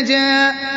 سَجًى